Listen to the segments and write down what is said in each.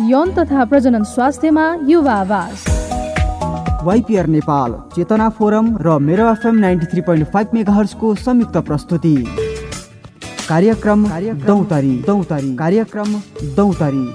यौन तथा प्रजनन स्वास्थ्यमा युवा आवाज। वाइपिआर नेपाल चेतना फोरम र मेरो FM ninety three point five मेगाहर्सको संयुक्त प्रस्तुति। कार्यक्रम दौतरी दौतरी कार्यक्रम दौतरी।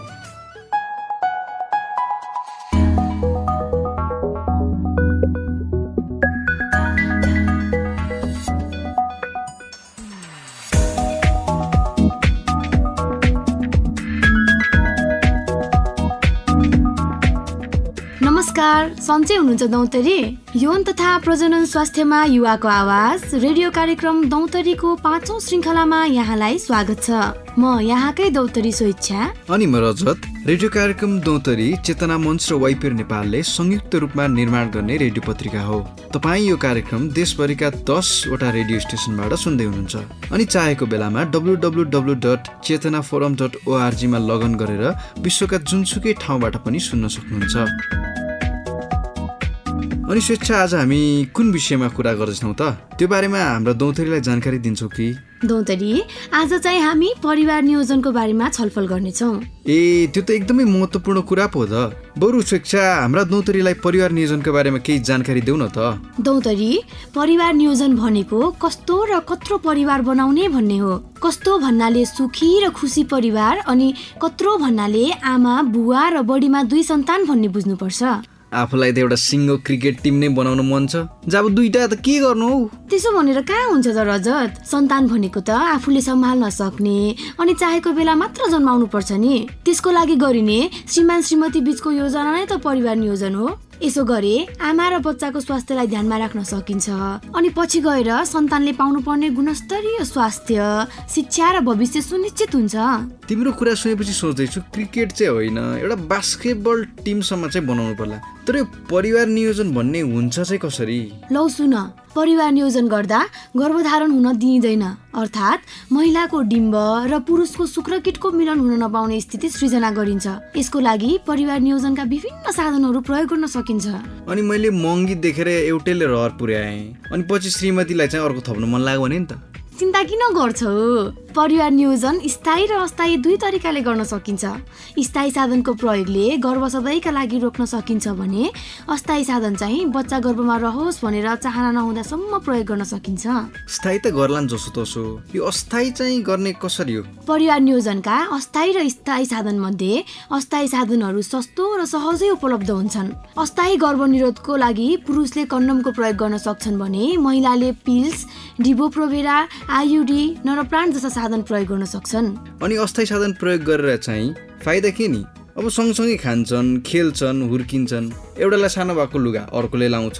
नमस्कार सन्चै हुनुहुन्छ दौतरी। यौन तथा प्रजनन स्वास्थ्यमा युवाको आवाज रेडियो कार्यक्रम दौतरीको पाँचौँ श्रृङ्खलामा यहाँलाई स्वागत छ। म यहाँकै दौतरी स्वेच्छा। अनि म रजत। रेडियो कार्यक्रम दौतरी चेतना मञ्च र वाइपिर नेपालले संयुक्त रूपमा निर्माण गर्ने रेडियो पत्रिका हो। तपाईँ यो कार्यक्रम देशभरिका दसवटा रेडियो स्टेसनबाट सुन्दै हुनुहुन्छ। अनि चाहेको बेलामा W W W dot Chetana forum dot ओआरजीमा लगन गरेर विश्वका जुनसुकै ठाउँबाट पनि सुन्न सक्नुहुन्छ अनि स्वेच्छा आज हामी कुन विषयमा कुरा गर्दैछौँ त? त्यो बारेमा हाम्रो दौतरीलाई जानकारी दिन्छौँ कि? दौतरी आज चाहिँ हामी परिवार नियोजनको बारेमा छलफल गर्नेछौँ। ए त्यो त एकदमै महत्त्वपूर्ण कुरा पो त। बरु स्वेच्छा हाम्रा दौतरीलाई परिवार नियोजनको बारेमा केही जानकारी देऊ न त। दौतरी परिवार नियोजन भनेको कस्तो र कत्रो परिवार बनाउने भन्ने हो। कस्तो भन्नाले सुखी र खुसी परिवार अनि कत्रो भन्नाले आमा बुवा र बढीमा दुई सन्तान भन्ने बुझ्नुपर्छ। आफूलाई त एउटा सिङ्गो क्रिकेट टिम नै बनाउन मन छ। जब दुइटा त के गर्नु हौ? त्यसो भनेर कहाँ हुन्छ त रजत? सन्तान भनेको त आफूले सम्हाल्न सक्ने अनि चाहेको बेला मात्र जन्माउनु पर्छ नि। त्यसको लागि गरिने श्रीमान श्रीमती बिचको योजना नै त परिवार नियोजन हो। यसो गरे आमा र बच्चाको स्वास्थ्यलाई ध्यानमा राख्न सकिन्छ। अनि पछि गएर सन्तानले पाउनुपर्ने गुणस्तरीय स्वास्थ्य शिक्षा र भविष्य सुनिश्चित हुन्छ। तिम्रो कुरा सुनेपछि सोच्दैछु क्रिकेट चाहिँ होइन एउटा बास्केटबल टिमसम्म चाहिँ बनाउनु पर्ला। तर यो परिवार नियोजन भन्ने हुन्छ चाहिँ कसरी? लौ सुन परिवार नियोजन गर्दा गर्भधारण हुन दिइँदैन। अर्थात् महिलाको डिम्ब र पुरुषको शुक्रकिटको मिलन हुन नपाउने स्थिति सृजना गरिन्छ। यसको लागि परिवार नियोजनका विभिन्न साधनहरू प्रयोग गर्न सकिन्छ। अनि मैले महँगी देखेर एउटैले रहर पुर्याएँ। अनि पछि श्रीमतीलाई चाहिँ अर्को थप्नु मन लाग्यो भने नि त। चिन्ता किन गर्छौ? परिवार नियोजन स्थायी र अस्थायी दुई तरिकाले गर्न सकिन्छ। स्थायी साधनको प्रयोगले गर्भ सधैँका लागि रोक्न सकिन्छ भने अस्थायी साधन चाहिँ बच्चा गर्भमा रहोस् भनेर चाहना नहुँदासम्म प्रयोग गर्न सकिन्छ। स्थायी त गर्लान् जसो तसो। यो अस्थायी चाहिँ गर्ने कसरी हो? परिवार नियोजनका अस्थायी र स्थायी साधन मध्ये अस्थायी साधनहरू सस्तो र सहजै उपलब्ध हुन्छन्। अस्थायी गर्भनिरोधको लागि पुरुषले कन्डमको प्रयोग गर्न सक्छन् भने महिलाले पिल्स डिभोप्रोभेरा आयुडी नरप्राण जस्ता साधन प्रयोग गर्न सक्छन्। अनि अस्थायी साधन प्रयोग गरेर चाहिँ फाइदा के नि? अब सँगसँगै खान्छन् खेल्छन् हुर्किन्छन्। एउटालाई सानो भएको लुगा अर्कोले लाउँछ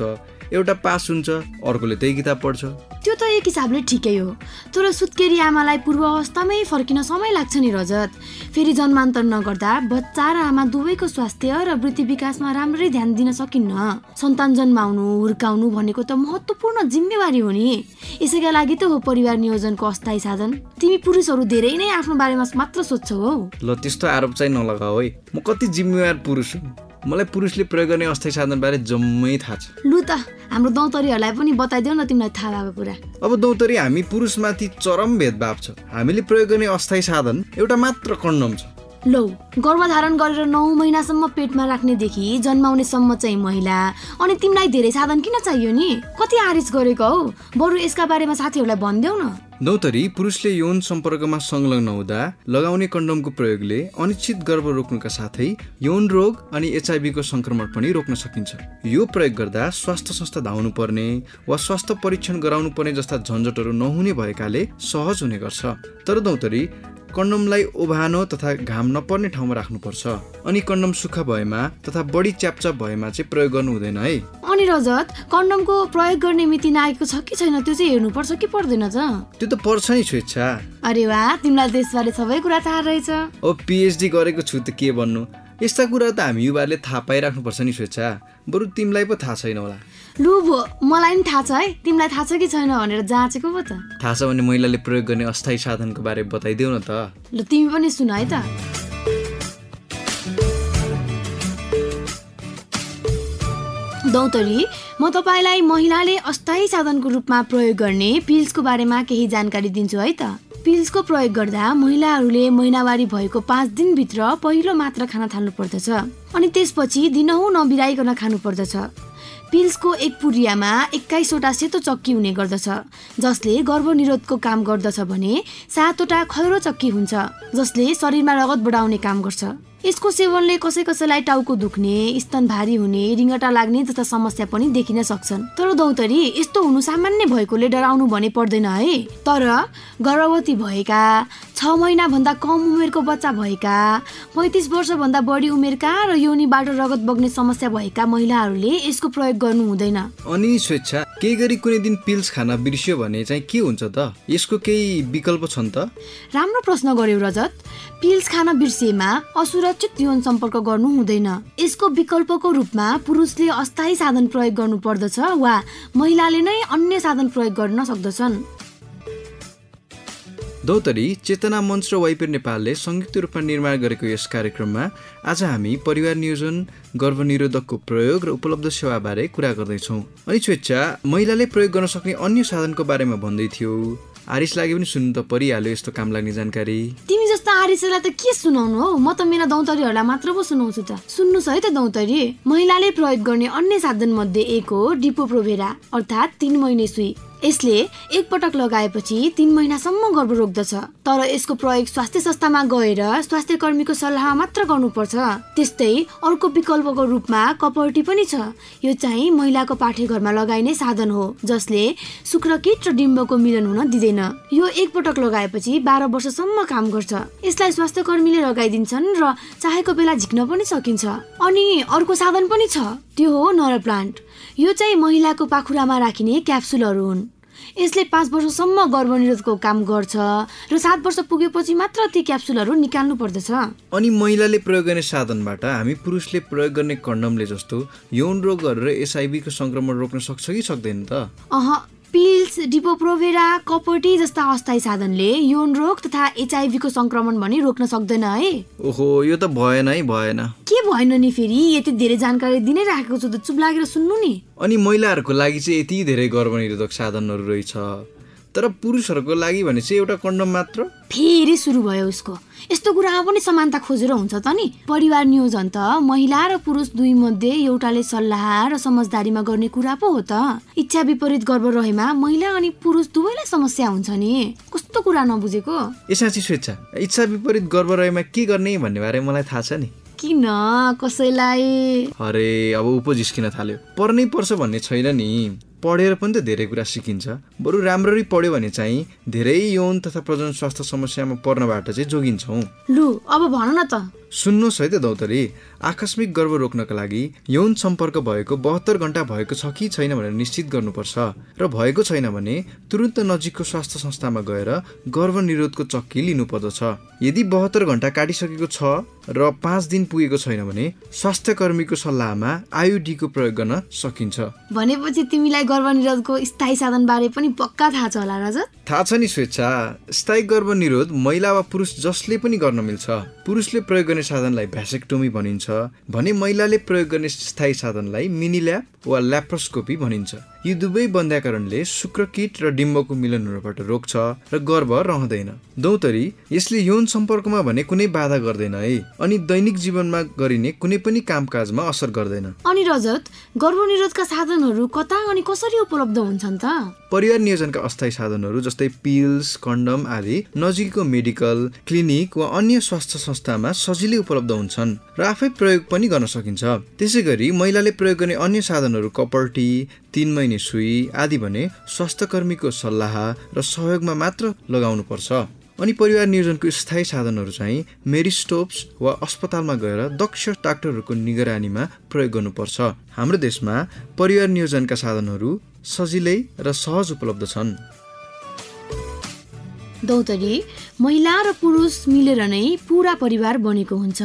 एउटा पास हुन्छ अर्कोले त्यही किताब पढ्छ। त्यो त एक हिसाबले ठिकै हो। तर सुत्केरी आमालाई पूर्व अवस्थामै फर्किन समय लाग्छ नि रजत। फेरि जन्मान्तर नगर्दा बच्चा र आमा दुवैको स्वास्थ्य र वृत्ति विकासमा राम्ररी ध्यान दिन सकिन्न। सन्तान जन्माउनु हुर्काउनु भनेको त महत्त्वपूर्ण जिम्मेवारी हो नि। यसैका लागि त हो परिवार नियोजनको अस्थायी साधन। तिमी पुरुषहरू धेरै नै आफ्नो बारेमा मात्र सोध्छौ हौ। ल त्यस्तो आरोप चाहिँ नलगाऊ है। म कति जिम्मेवार पुरुष हुँ। मलाई पुरुषले प्रयोग गर्ने अस्थायी साधनबारे जम्मै थाहा छ। लु त हाम्रो दौतरीहरूलाई पनि बताइदेऊ न तिमीलाई थाहा भएको कुरा। अब दौतरी हामी पुरुषमाथि चरम भेदभाव छ। हामीले प्रयोग गर्ने अस्थायी साधन एउटा मात्र कन्डम छ। लौ गर्भधारण गरेर नौ महिनासम्म पेटमा राख्नेदेखि जन्माउनेसम्म चाहिँ महिला अनि तिमीलाई धेरै साधन किन चाहियो नि? कति आरिस गरेको हौ? बरु यसका बारेमा साथीहरूलाई भनिदेऊ न। दौतरी पुरुषले यौन सम्पर्कमा संलग्न हुँदा लगाउने कन्डमको प्रयोगले अनिश्चित गर्भ रोक्नुका साथै यौन रोग अनि एचआइभीको संक्रमण पनि रोक्न सकिन्छ। यो प्रयोग गर्दा स्वास्थ्य संस्था धाउनु पर्ने वा स्वास्थ्य परीक्षण गराउनु पर्ने जस्ता झन्झटहरू नहुने भएकाले सहज हुने गर्छ। तर दौतरी कन्डमलाई ओभानो तथा घाम नपर्ने ठाउँमा राख्नुपर्छ। अनि कन्डम सुक्खा भएमा तथा बढी च्यापचाप भएमा चाहिँ प्रयोग गर्नु हुँदैन है। अनि रजत कन्डमको प्रयोग गर्ने मिति नआएको छ कि छैन त्यो चाहिँ हेर्नुपर्छ कि पर्दैन त? त्यो त पर्छ नि स्वेच्छा। अरे वाह तिमीलाई त्यसबारे सबै कुरा थाहा रहेछ। अब पिएचडी गरेको छु त के भन्नु? यस्ता कुरा त हामी युवाहरूले थाहा पाइराख्नुपर्छ नि स्वेच्छा। बरु तिमीलाई पो थाहा छैन होला। लु भो मलाई पनि थाहा छ है। तिमीलाई थाहा छ कि छैन भनेर जाँचेको पो त। थाहा छ भने महिलाले प्रयोग गर्ने अस्थायी साधनको बारे बताइदेऊ न त। ल तिमी पनि सुन है त। दौतरी म तपाईँलाई महिलाले अस्थायी साधनको रूपमा प्रयोग गर्ने पिल्सको बारेमा केही जानकारी दिन्छु है त। पिल्सको प्रयोग गर्दा महिलाहरूले महिनावारी भएको पाँच दिनभित्र पहिलो मात्रा खान थाल्नु पर्दछ अनि त्यसपछि दिनहुँ नबिराइकन खानु पर्दछ पिल्सको एक पुरियामा एक्काइसवटा सेतो चक्की हुने गर्दछ जसले गर्भनिरोधको काम गर्दछ भने सातवटा खैरो चक्की हुन्छ जसले शरीरमा रगत बढाउने काम गर्छ। यसको सेवनले कसै कसैलाई टाउको दुख्ने स्तन भारी हुने रिङ्गटा लाग्ने जस्ता समस्या पनि देखिन सक्छन्। तर दौतरी यस्तो हुनु सामान्य भएकोले डराउनु भने पर्दैन है। तर गर्भवती भएका छ महिनाभन्दा कम उमेरको बच्चा भएका पैँतिस वर्षभन्दा बढी उमेरका र योनिबाट रगत बग्ने समस्या भएका महिलाहरूले यसको प्रयोग गर्नु हुँदैन। अनि स्वेच्छा केही गरी कुनै दिन पिल्स खान बिर्सियो भने चाहिँ के हुन्छ त? यसको केही विकल्प छन् त? राम्रो प्रश्न गर्यो रजत। पिल्स खान बिर्सिएमा असुरक्षित यौन सम्पर्क गर्नु हुँदैन। यसको विकल्पको रूपमा पुरुषले अस्थायी साधन प्रयोग गर्नु पर्दछ वा महिलाले नै अन्य साधन प्रयोग गर्न सक्दछन्। दौतरी चेतना मञ्च र वाइपेर नेपालले संयुक्त रूपमा निर्माण गरेको यस कार्यक्रममा आज हामी परिवार नियोजन गर्भनिरोधकको प्रयोग र उपलब्ध सेवाबारे कुरा गर्दैछौँ। अनि स्वेच्छा महिलाले प्रयोग गर्न सक्ने अन्य साधनको बारेमा भन्दै थियो। आरिस लागे पनि सुन्नु त परिहाल्यो यस्तो काम लाग्ने जानकारी। आरिसलाई त के सुनाउनु हो? म त मेरा दौतरीहरूलाई मात्र पो सुनाउँछु त। सुन्नुहोस् है त दौतरी। महिलाले प्रयोग गर्ने अन्य साधन मध्ये एक हो डिपो प्रोभेरा अर्थात् तिन महिने सुई। यसले एकपटक लगाएपछि तिन महिनासम्म गर्भ रोक्दछ तर यसको प्रयोग स्वास्थ्य संस्थामा गएर स्वास्थ्य कर्मीको सल्लाह मात्र गर्नुपर्छ। त्यस्तै अर्को विकल्पको रूपमा कपर्टी पनि छ। यो चाहिँ महिलाको पाठेघरमा लगाइने साधन हो जसले शुक्रकिट र डिम्बको मिलन हुन दिँदैन। यो एकपटक लगाएपछि बाह्र वर्षसम्म काम गर्छ। यसलाई स्वास्थ्य कर्मीले लगाइदिन्छन् र चाहेको बेला झिक्न पनि सकिन्छ। अनि अर्को साधन पनि छ। त्यो हो नर प्लान्ट। यो चाहिँ महिलाको पाखुरामा राखिने क्याप्सुलहरू हुन्। यसले पाँच वर्षसम्म गर्भनिरोधको काम गर्छ र सात वर्ष पुगेपछि मात्र ती क्याप्सुलहरू निकाल्नु पर्दछ। अनि महिलाले प्रयोग गर्ने साधनबाट हामी पुरुषले प्रयोग गर्ने कन्डमले जस्तो यौन रोगहरू र एसआइबीको सङ्क्रमण रोक्न सक्छ कि सक्दैन त? अह पिल्स डिपोप्रोभेरा कपर्टी जस्ता अस्थायी साधनले यौन रोग तथा एचआइभीको सङ्क्रमण भने रोक्न सक्दैन है। ओहो यो त भएन है भएन। के भएन नि फेरि? यति धेरै जानकारी दिनै राखेको छु त चुप लागेर सुन्नु नि। अनि महिलाहरूको लागि चाहिँ यति धेरै गर्भनिरोधक साधनहरू रहेछ। तर पुरुषहरूको लागि भने चाहिँ एउटा कन्डम मात्र? फेरि सुरु भयो उसको। यस्तो कुरामा पनि समानता खोजेर हुन्छ त नि। परिवार नियोजन त महिला र पुरुष दुई मध्ये एउटाले सल्लाह र समझदारीमा गर्ने कुरा पो हो त। इच्छा विपरीत गर्भ रहेमा महिला अनि पुरुष दुवैलाई समस्या हुन्छ नि। कस्तो कुरा नबुझेको? स्वेच्छा। इच्छा विपरीत गर्भ रहेमा के गर्ने भन्ने बारे मलाई थाहा छ नि। किन? कसैलाई? अरे अब उपो झिस्किन थाल्यो? पर्नै पर्छ भन्ने छैन नि। पढेर पनि त धेरै कुरा सिकिन्छ। बरु राम्ररी पढ्यो भने चाहिँ धेरै यौन तथा प्रजन स्वास्थ्य समस्यामा पर्नबाट चाहिँ जोगिन्छौँ। लु अब भन न त। सुन्नुहोस् है त दौतरी आकस्मिक गर्भ रोक्नका लागि यौन सम्पर्क भएको बहत्तर घन्टा भएको छ कि छैन भनेर निश्चित गर्नुपर्छ। र भएको छैन भने तुरन्त नजिकको स्वास्थ्य संस्थामा गएर गर्भनिरोधको चक्की लिनुपर्दछ। यदि बहत्तर घन्टा काटिसकेको छ र पाँच दिन पुगेको छैन भने स्वास्थ्य कर्मीको सल्लाहमा आयुडीको प्रयोग गर्न सकिन्छ। भनेपछि तिमीलाई गर्भनिरोधको स्थायी साधन बारे पनि पक्का थाहा छ होला रजत थाहा छ नि स्वेच्छा स्थायी गर्भनिरोध महिला वा पुरुष जसले पनि गर्न मिल्छ पुरुषले प्रयोग गर्ने साधनलाई भ्यासेक्टोमी भनिन्छ भने महिलाले प्रयोग गर्ने स्थायी साधनलाई मिनी ल्याप वा ल्याप्रोस्कोपी भनिन्छ। यी दुवै बन्ध्याकरणले शुक्रकिट र डिम्बको मिलन हुनबाट रोक्छ र गर्भ रहँदैन। दौतरी यसले यौन सम्पर्कमा भने कुनै बाधा गर्दैन है अनि दैनिक जीवनमा गरिने कुनै पनि कामकाजमा असर गर्दैन। अनि रजत गर्भनिरोधका साधनहरू कता अनि कसरी उपलब्ध हुन्छन् त? परिवार नियोजनका अस्थायी साधनहरू जस्तै पिल्स कन्डम आदि नजिकको मेडिकल क्लिनिक वा अन्य स्वास्थ्य संस्थामा सजिलै उपलब्ध हुन्छन् र आफै प्रयोग पनि गर्न सकिन्छ। त्यसै गरी महिलाले प्रयोग गर्ने अन्य साधनहरू कपर्टी तिन महिने सुई आदि भने स्वास्थ्य कर्मीको सल्लाह र सहयोगमा मात्र लगाउनु पर्छ अनि परिवार नियोजनको स्थायी साधनहरू चाहिँ मेरिस्टोप्स वा अस्पतालमा गएर दक्ष डाक्टरहरूको निगरानीमा प्रयोग गर्नुपर्छ। हाम्रो देशमा परिवार नियोजनका साधनहरू सजिलै र सहज उपलब्ध छन्। दौतरी महिला र पुरुष मिलेर नै पुरा परिवार बनेको हुन्छ।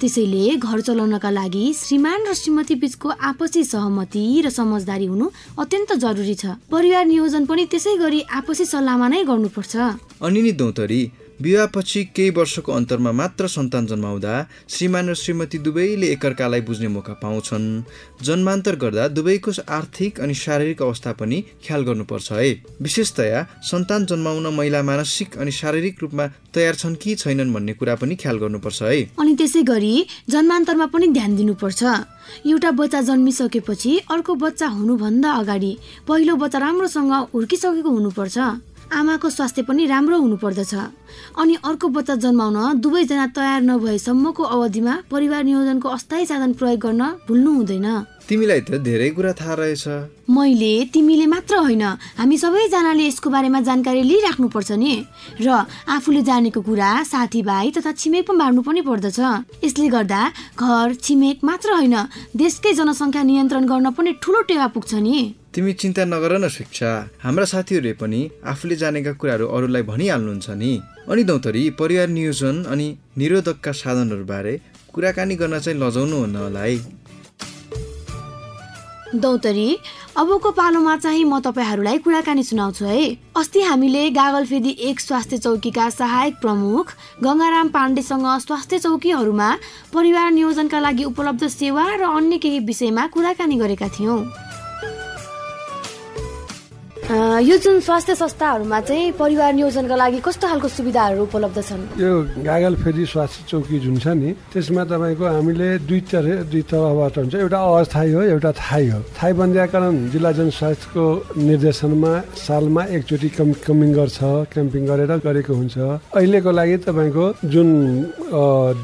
त्यसैले घर चलाउनका लागि श्रीमान र श्रीमती बीचको आपसी सहमति र समझदारी हुनु अत्यन्त जरुरी छ। परिवार नियोजन पनि त्यसै गरी आपसी सल्लाहमा नै गर्नुपर्छ। अनि नि दौतरी विवाहपछि केही वर्षको अन्तरमा मात्र सन्तान जन्माउँदा श्रीमान र श्रीमती दुवैले एकअर्कालाई बुझ्ने मौका पाउँछन्। जन्मान्तर गर्दा दुवैको आर्थिक अनि शारीरिक अवस्था पनि ख्याल गर्नुपर्छ है। विशेषतया सन्तान जन्माउन महिला मानसिक अनि शारीरिक रूपमा तयार छन् कि छैनन् भन्ने कुरा पनि ख्याल गर्नुपर्छ है। अनि त्यसै गरी जन्मान्तरमा पनि ध्यान दिनुपर्छ। एउटा बच्चा जन्मिसकेपछि अर्को बच्चा हुनुभन्दा अगाडि पहिलो बच्चा राम्रोसँग हुर्किसकेको हुनुपर्छ। आमाको स्वास्थ्य पनि राम्रो हुनुपर्दछ। अनि अर्को बच्चा जन्माउन दुवैजना तयार नभएसम्मको अवधिमा परिवार नियोजनको अस्थायी साधन प्रयोग गर्न भुल्नु हुँदैन। तिमीलाई त धेरै कुरा थाहा रहेछ। मैले तिमीले मात्र होइन हामी सबैजनाले यसको बारेमा जानकारी लिइराख्नुपर्छ नि। र आफूले जानेको कुरा साथीभाइ तथा छिमेक पनि बाँड्नु पनि पर्दछ। यसले गर्दा घर छिमेक मात्र होइन देशकै जनसङ्ख्या नियन्त्रण गर्न पनि ठुलो टेवा पुग्छ नि। तिमी चिन्ता नगर न शिक्षा। हाम्रा साथीहरूले पनि आफूले जानेका कुराहरू अरूलाई भनिहाल्नुहुन्छ नि। अनि दौतरी परिवार नियोजन अनि निरोधकका साधनहरूबारे कुराकानी गर्न चाहिँ लजाउनु हुन्न होला है। दौतरी अबको पालोमा चाहिँ म तपाईँहरूलाई कुराकानी सुनाउँछु है। अस्ति हामीले गागलफेदी एक स्वास्थ्य चौकीका सहायक प्रमुख गङ्गाराम पाण्डेसँग स्वास्थ्य चौकीहरूमा परिवार नियोजनका लागि उपलब्ध सेवा र अन्य केही विषयमा कुराकानी गरेका थियौँ। यो जुन स्वास्थ्य संस्थाहरूमा चाहिँ परिवार नियोजनका लागि कस्तो खालको सुविधाहरू उपलब्ध छन्? यो गागल फेरि स्वास्थ्य चौकी जुन छ नि त्यसमा तपाईँको हामीले दुई तरह दुई तरहबाट हुन्छ एउटा अस्थायी हो एउटा थाई हो। थाई बन्द्याकरण जिल्ला जनस्वास्थ्यको निर्देशनमा सालमा एकचोटि कम कमिङ गर्छ क्याम्पिङ गरेर गरेको हुन्छ। अहिलेको लागि तपाईँको जुन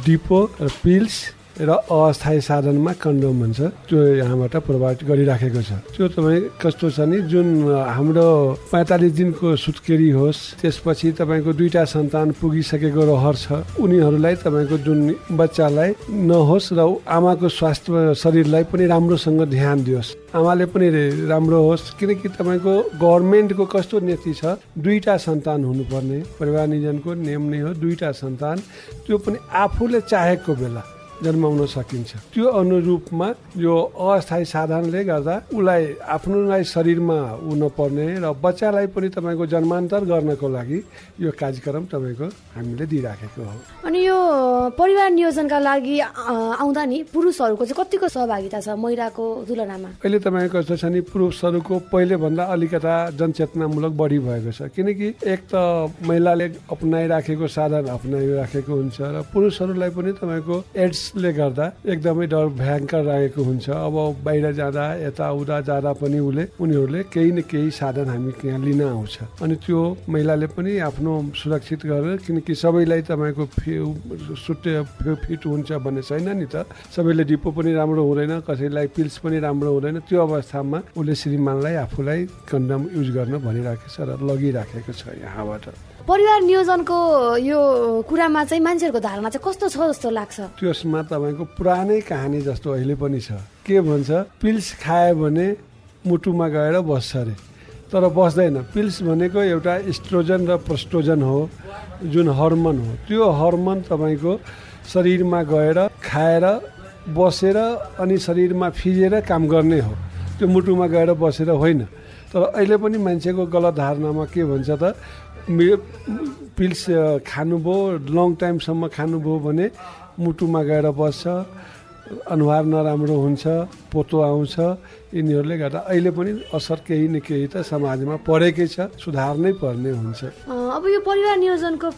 डिपो र पिल्स र अस्थायी साधनमा कन्डोम हुन्छ। त्यो यहाँबाट प्रोभाइड गरिराखेको छ। त्यो तपाईँ कस्तो छ नि? जुन हाम्रो पैँतालिस दिनको सुत्केरी होस् त्यसपछि तपाईँको दुईवटा सन्तान पुगिसकेको रहर छ। उनीहरूलाई तपाईँको जुन बच्चालाई नहोस् र आमाको स्वास्थ्य शरीरलाई पनि राम्रोसँग ध्यान दियोस्। आमाले पनि राम्रो होस् किनकि तपाईँको गभर्मेन्टको कस्तो नीति छ दुईवटा सन्तान हुनुपर्ने। परिवार नियोजनको नियम नै हो दुईवटा सन्तान। त्यो पनि आफूले चाहेको बेला। जन्माउन सकिन्छ। त्यो अनुरूपमा यो अस्थायी साधनले गर्दा उसलाई आफ्नोलाई शरीरमा ऊ नपर्ने र बच्चालाई पनि तपाईँको जन्मान्तर गर्नको लागि यो कार्यक्रम तपाईँको हामीले दिइराखेको हो। अनि यो परिवार नियोजनका लागि आउँदा नि पुरुषहरूको चाहिँ कतिको सहभागिता छ महिलाको तुलनामा? अहिले तपाईँको कस्तो छ नि पुरुषहरूको पहिलेभन्दा अलिकता जनचेतनामूलक बढी भएको छ। किनकि एक त महिलाले अपनाइराखेको साधन अपनाइराखेको हुन्छ र पुरुषहरूलाई पनि तपाईँको एड्सले गर्दा एकदमै डर भयङ्कर रहेको हुन्छ। अब बाहिर जाँदा यताउता जाँदा पनि उसले उनीहरूले केही न केही साधन हामी यहाँ लिन आउँछ। अनि त्यो महिलाले पनि आफ्नो सुरक्षित गरेर किनकि सबैलाई तपाईँको फि सुटे फिट हुन्छ भन्ने छैन नि त। सबैले डिपो पनि राम्रो हुँदैन कसैलाई पिल्स पनि राम्रो हुँदैन। त्यो अवस्थामा उसले श्रीमानलाई आफूलाई कन्डम युज गर्न भनिराखेको छ र लगिराखेको छ यहाँबाट। परिवार नियोजनको यो कुरामा चाहिँ मान्छेहरूको धारणा चाहिँ कस्तो छ जस्तो लाग्छ? त्यसमा तपाईँको पुरानै कहानी जस्तो अहिले पनि छ। के भन्छ पिल्स खायो भने मुटुमा गएर बस्छ अरे। तर बस्दैन। पिल्स भनेको एउटा इस्ट्रोजन र प्रोस्ट्रोजन हो जुन हर्मोन हो। त्यो हर्मोन तपाईँको शरीरमा गएर खाएर बसेर अनि शरीरमा फिजेर काम गर्ने हो। त्यो मुटुमा गएर बसेर होइन। तर अहिले पनि मान्छेको गलत धारणामा के भन्छ त पिल्स खानुभयो लङ टाइमसम्म खानुभयो भने मुटुमा गएर बस्छ अनुहार नराम्रो हुन्छ पोतो आउँछ यिनीहरूले गर्दा अहिले पनि असर केही न केही त समाजमा परेकै छ सुधार नै पर्ने हुन्छ। अब यो परिवार नियोजनको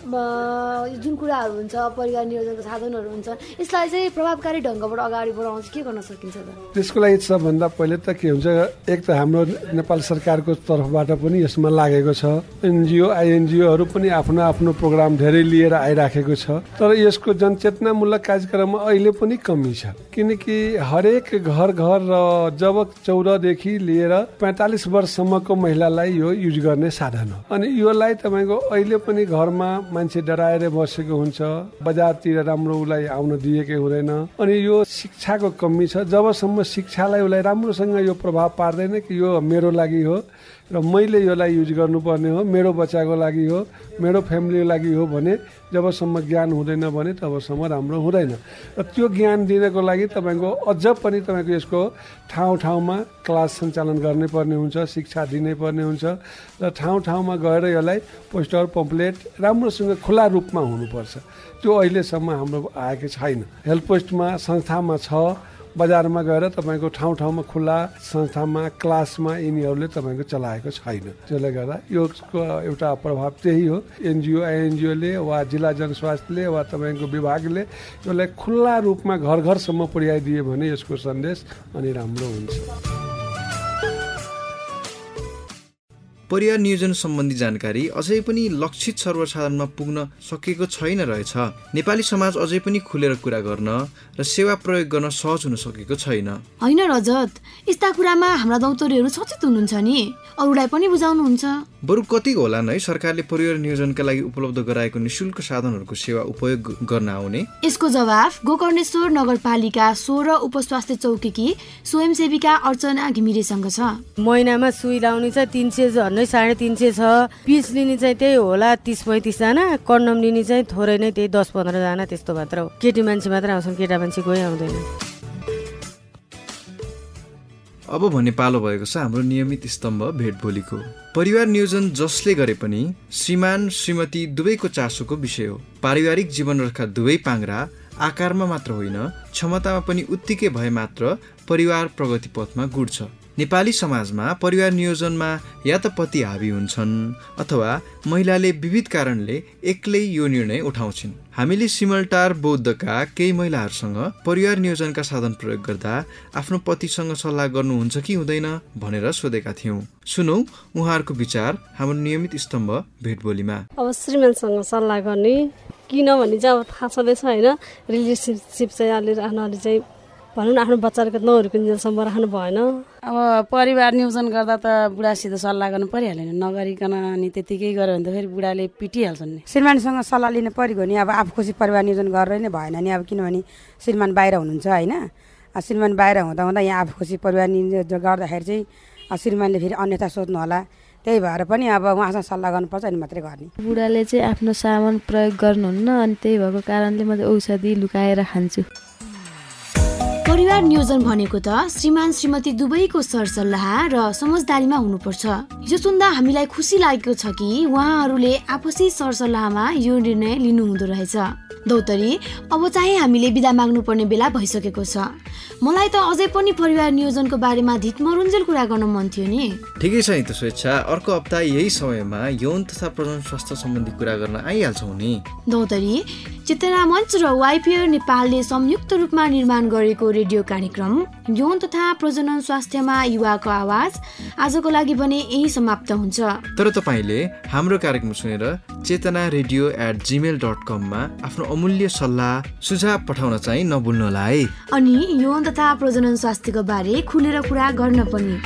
जुन कुराहरू हुन्छ परिवार नियोजनको साधनहरू हुन्छन् यसलाई चाहिँ प्रभावकारी ढङ्गबाट अगाडि बढाउन के गर्न सकिन्छ त? त्यसको लागि सबभन्दा पहिले त के हुन्छ एक त हाम्रो नेपाल सरकारको तर्फबाट पनि यसमा लागेको छ। एनजिओ आइएनजिओहरू पनि आफ्नो आफ्नो प्रोग्राम धेरै लिएर आइराखेको छ। तर यसको जनचेतनामूलक कार्यक्रममा अहिले पनि कमी छ। किनकि हरेक घर घर र जब चौधदेखि लिएर पैँतालिस वर्षसम्मको महिलालाई यो युज गर्ने साधन हो। अनि योलाई तपाईँको अहिले पनि घरमा मान्छे डराएर बसेको हुन्छ बजारतिर राम्रो उसलाई आउन दिएकै हुँदैन। अनि यो शिक्षाको कमी छ। जबसम्म शिक्षालाई उसलाई राम्रोसँग यो प्रभाव पार्दैन कि यो मेरो लागि हो र मैले यसलाई युज गर्नुपर्ने हो मेरो बच्चाको लागि हो मेरो फ्यामिलीको लागि हो भने जबसम्म ज्ञान हुँदैन भने तबसम्म राम्रो हुँदैन। र त्यो ज्ञान दिनको लागि तपाईँको अझ पनि तपाईँको यसको ठाउँ ठाउँमा क्लास सञ्चालन गर्नै पर्ने हुन्छ शिक्षा दिनै पर्ने हुन्छ र ठाउँ ठाउँमा गएर यसलाई पोस्टर पम्पलेट राम्रोसँग खुला रूपमा हुनुपर्छ। त्यो अहिलेसम्म हाम्रो आएको छैन। हेल्थ पोस्टमा संस्थामा छ। बजारमा गएर तपाईँको ठाउँ ठाउँमा खुल्ला संस्थामा क्लासमा यिनीहरूले तपाईँको चलाएको छैन। त्यसले गर्दा यसको एउटा प्रभाव त्यही हो। एनजिओ आइएनजिओले वा जिल्ला जनस्वास्थ्यले वा तपाईँको विभागले यसलाई खुल्ला रूपमा घर घरसम्म पुर्याइदियो भने यसको सन्देश अनि राम्रो हुन्छ। परिवार नियोजन सम्बन्धी जानकारी अझै पनि लक्षित सर्वसाधारणमा पुग्न सकेको छैन रहेछ। नेपाली समाज अझै पनि खुलेर कुरा गर्न र सेवा प्रयोग गर्न सहज हुन सकेको छैन। होइन रजत यस्ता कुरामा हाम्रा दौतरीहरू सचेत हुनुहुन्छ नि। अरूलाई पनि बुझाउनुहुन्छ। बरु कति होला है सरकारले परिवार नियोजनका लागि उपलब्ध गराएको निशुल्क साधनहरूको सेवा उपयोग गर्न आउने? यसको जवाफ गोकर्णेश्वर नगरपालिका सोह्र उपस्वास्थ्य चौकीकी स्वयंसेविका अर्चना घिमिरेसँग छ। महिनामा सुई लाउने चाहिँ तिन सय झन्डै साढे तिन सय छ। पिस लिने चाहिँ त्यही होला तिस पैँतिसजना। कन्डम लिने चाहिँ थोरै नै त्यही दस पन्ध्रजना त्यस्तो मात्र हो। केटी मान्छे मात्र आउँछन् केटा मान्छे कोही आउँदैन। अब भने पालो भएको छ हाम्रो नियमित स्तम्भ भेट भोलिको परिवार नियोजन जसले गरे पनि श्रीमान श्रीमती दुवैको चासोको विषय हो। पारिवारिक जीवन रखा दुवै पाङ्रा आकारमा मात्र होइन क्षमतामा पनि उत्तिकै भए मात्र परिवार प्रगति पथमा गुड्छ। नेपाली समाजमा परिवार नियोजनमा या त पति हावी हुन्छन् अथवा महिलाले विविध कारणले एक्लै यो निर्णय उठाउँछिन्। हामीले सिमलटार बौद्धका केही महिलाहरूसँग परिवार नियोजनका साधन प्रयोग गर्दा आफ्नो पतिसँग सल्लाह गर्नुहुन्छ कि हुँदैन भनेर सोधेका थियौँ। सुनौ उहाँहरूको विचार हाम्रो नियमित स्तम्भ भेटबोलीमा। अब श्रीमानसँग सल्लाह गर्ने किनभने चाहिँ अब थाहा छँदैछ होइन। रिलेसनसिप चाहिँ अलि राख्न चाहिँ भनौँ न आफ्नो बच्चाहरूको नहुर्किन्जेलसम्म राख्नु भएन। अब परिवार नियोजन गर्दा त बुढासित सल्लाह गर्नु परिहाल्यो नि नगरिकन अनि त्यतिकै गऱ्यो भने त फेरि बुढाले पिटिहाल्छन् नि। श्रीमानसँग सल्लाह लिनु पऱ्यो भने अब आफू खुसी परिवार नियोजन गरेर नै भएन नि। अब किनभने श्रीमान बाहिर हुनुहुन्छ होइन। श्रीमान बाहिर हुँदा हुँदा यहाँ आफू खुसी परिवार नियोजन गर्दाखेरि चाहिँ श्रीमानले फेरि अन्यथा सोध्नु होला। त्यही भएर पनि अब उहाँसँग सल्लाह गर्नुपर्छ अनि मात्रै गर्ने। बुढाले चाहिँ आफ्नो सामान प्रयोग गर्नुहुन्न अनि त्यही भएको कारणले म औषधि लुकाएर खान्छु। परिवार नियोजन भनेको त श्रीमान श्रीमती दुवैको सरसल्लाह र समझदारीमा हुनुपर्छ। यो सुन्दा हामीलाई खुसी लागेको छ कि उहाँहरूले आपसी सरसल्लाहमा यो निर्णय लिनुहुँदो रहेछ। दौतरी अब चाहिँ हामीले बिदा माग्नुपर्ने बेला भइसकेको छ। मलाई त अझै पनि परिवार नियोजनको बारेमा धितमरुन्जेल कुरा गर्न मन थियो नि। ठिकै छ नि त स्वेच्छा। अर्को हप्ता यही समयमा यौन तथा प्रजन स्वास्थ्य सम्बन्धी कुरा गर्न आइहाल्छौँ नि। दौतरी चेतना मञ्च र वाइपियर नेपालले संयुक्त रूपमा निर्माण गरेको रेडियो कार्यक्रम। यौन तथा प्रजनन स्वास्थ्यमा युवाको आवाज। आजको लागि भने यही समाप्त हुन्छ। तर तपाईँले हाम्रो कार्यक्रम सुनेर Chetana radio at Gmail dot कममा आफ्नो अमूल्य सल्लाह सुझाव पठाउन चाहिँ नभुल्नुहोला है। अनि यौन तथा प्रजनन स्वास्थ्यको बारे खुलेर कुरा गर्न पनि।